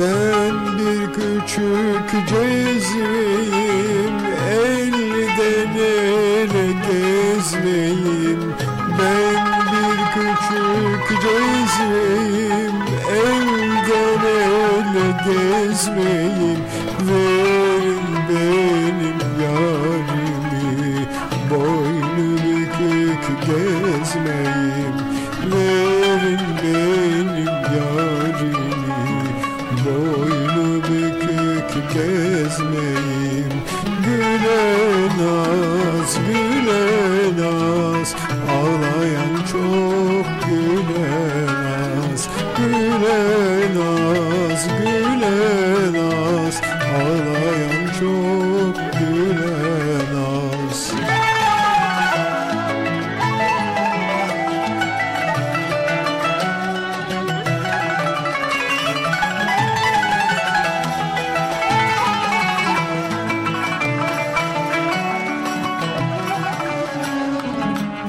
Ben bir küçük cezveyim Elden ele gezmeyim Ben bir küçük cezveyim Elden ele gezmeyim Verin benim yarimi gezmeyim Güle naz, güle naz. Ağlayan çok güle naz. Güle naz, güle naz. Ağlayan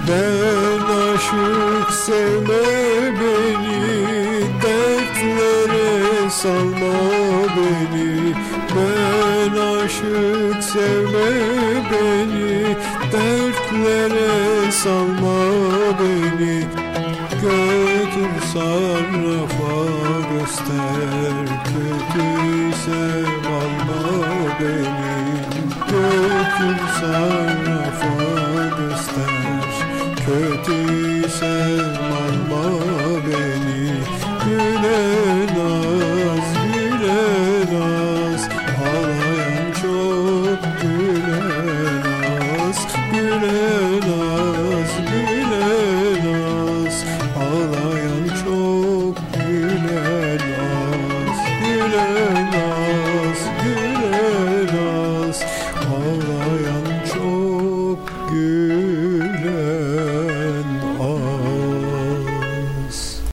Ben aşık sevme beni Dertlere salma beni. Ben aşık sevme beni Dertlere salma beni. Götür sarrafa göster Kötüyse alma beni. Götür sarrafa Kötüyse alma beni. Güle naz, güle naz. Ağlayan çok güle